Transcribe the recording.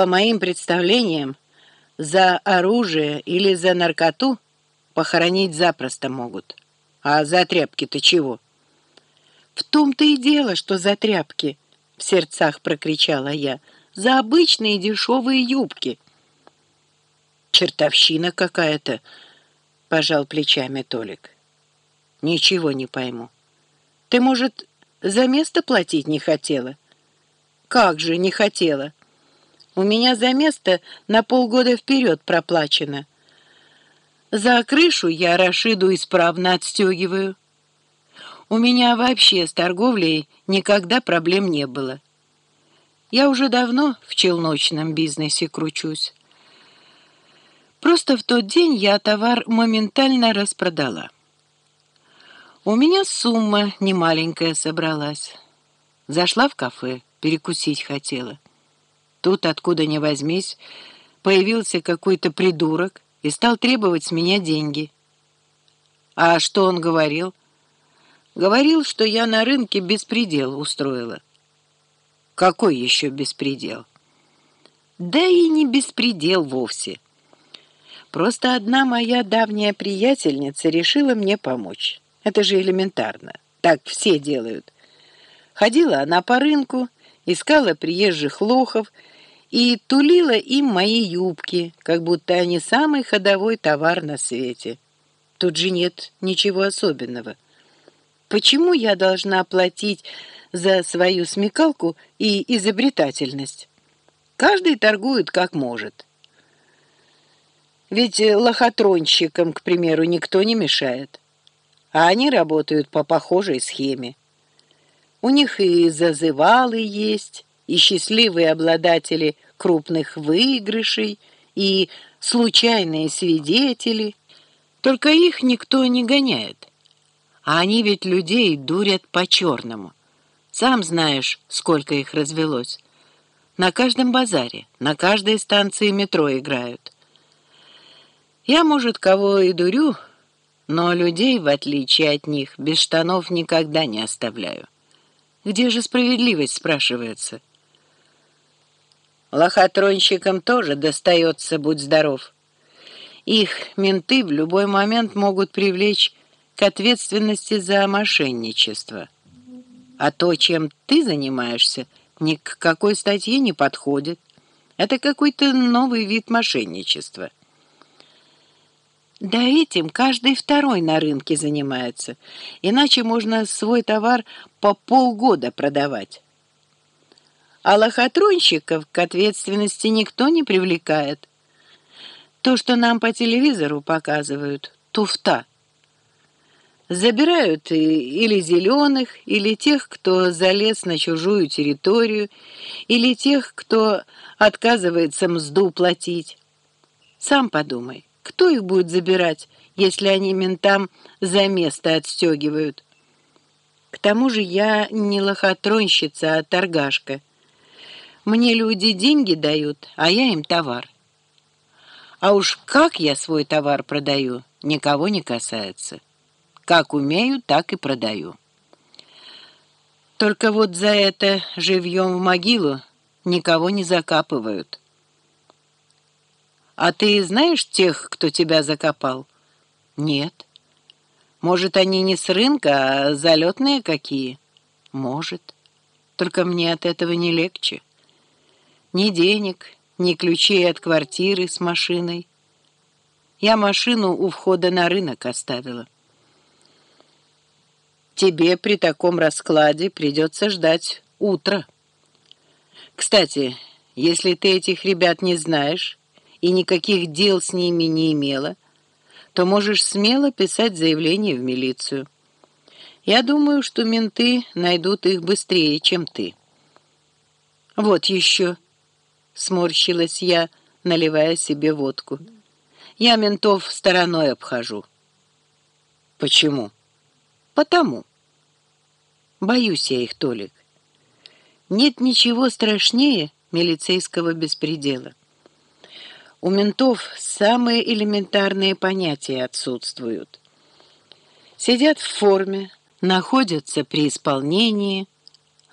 По моим представлениям, за оружие или за наркоту похоронить запросто могут. А за тряпки-то чего? В том-то и дело, что за тряпки, в сердцах прокричала я, за обычные дешевые юбки. Чертовщина какая-то, пожал плечами Толик. Ничего не пойму. Ты, может, за место платить не хотела? Как же не хотела? У меня за место на полгода вперед проплачено. За крышу я Рашиду исправно отстегиваю. У меня вообще с торговлей никогда проблем не было. Я уже давно в челночном бизнесе кручусь. Просто в тот день я товар моментально распродала. У меня сумма немаленькая собралась. Зашла в кафе, перекусить хотела. Тут, откуда ни возьмись, появился какой-то придурок и стал требовать с меня деньги. А что он говорил? Говорил, что я на рынке беспредел устроила. Какой еще беспредел? Да и не беспредел вовсе. Просто одна моя давняя приятельница решила мне помочь. Это же элементарно. Так все делают. Ходила она по рынку, искала приезжих лохов и тулила им мои юбки, как будто они самый ходовой товар на свете. Тут же нет ничего особенного. Почему я должна платить за свою смекалку и изобретательность? Каждый торгует как может. Ведь лохотронщикам, к примеру, никто не мешает. А они работают по похожей схеме. У них и зазывалы есть, и счастливые обладатели крупных выигрышей, и случайные свидетели. Только их никто не гоняет. А они ведь людей дурят по-черному. Сам знаешь, сколько их развелось. На каждом базаре, на каждой станции метро играют. Я, может, кого и дурю, но людей, в отличие от них, без штанов никогда не оставляю. Где же справедливость, спрашивается? Лохотронщикам тоже достается, будь здоров. Их менты в любой момент могут привлечь к ответственности за мошенничество. А то, чем ты занимаешься, ни к какой статье не подходит. Это какой-то новый вид мошенничества. Да этим каждый второй на рынке занимается. Иначе можно свой товар по полгода продавать. А лохотронщиков к ответственности никто не привлекает. То, что нам по телевизору показывают, туфта. Забирают или зеленых, или тех, кто залез на чужую территорию, или тех, кто отказывается мзду платить. Сам подумай. Кто их будет забирать, если они ментам за место отстегивают? К тому же я не лохотронщица, а торгашка. Мне люди деньги дают, а я им товар. А уж как я свой товар продаю, никого не касается. Как умею, так и продаю. Только вот за это живьем в могилу никого не закапывают. «А ты знаешь тех, кто тебя закопал?» «Нет». «Может, они не с рынка, а залетные какие?» «Может. Только мне от этого не легче. Ни денег, ни ключей от квартиры с машиной. Я машину у входа на рынок оставила». «Тебе при таком раскладе придется ждать утра. Кстати, если ты этих ребят не знаешь...» и никаких дел с ними не имела, то можешь смело писать заявление в милицию. Я думаю, что менты найдут их быстрее, чем ты. Вот еще, сморщилась я, наливая себе водку. Я ментов стороной обхожу. Почему? Потому. Боюсь я их, Толик. Нет ничего страшнее милицейского беспредела. У ментов самые элементарные понятия отсутствуют. Сидят в форме, находятся при исполнении –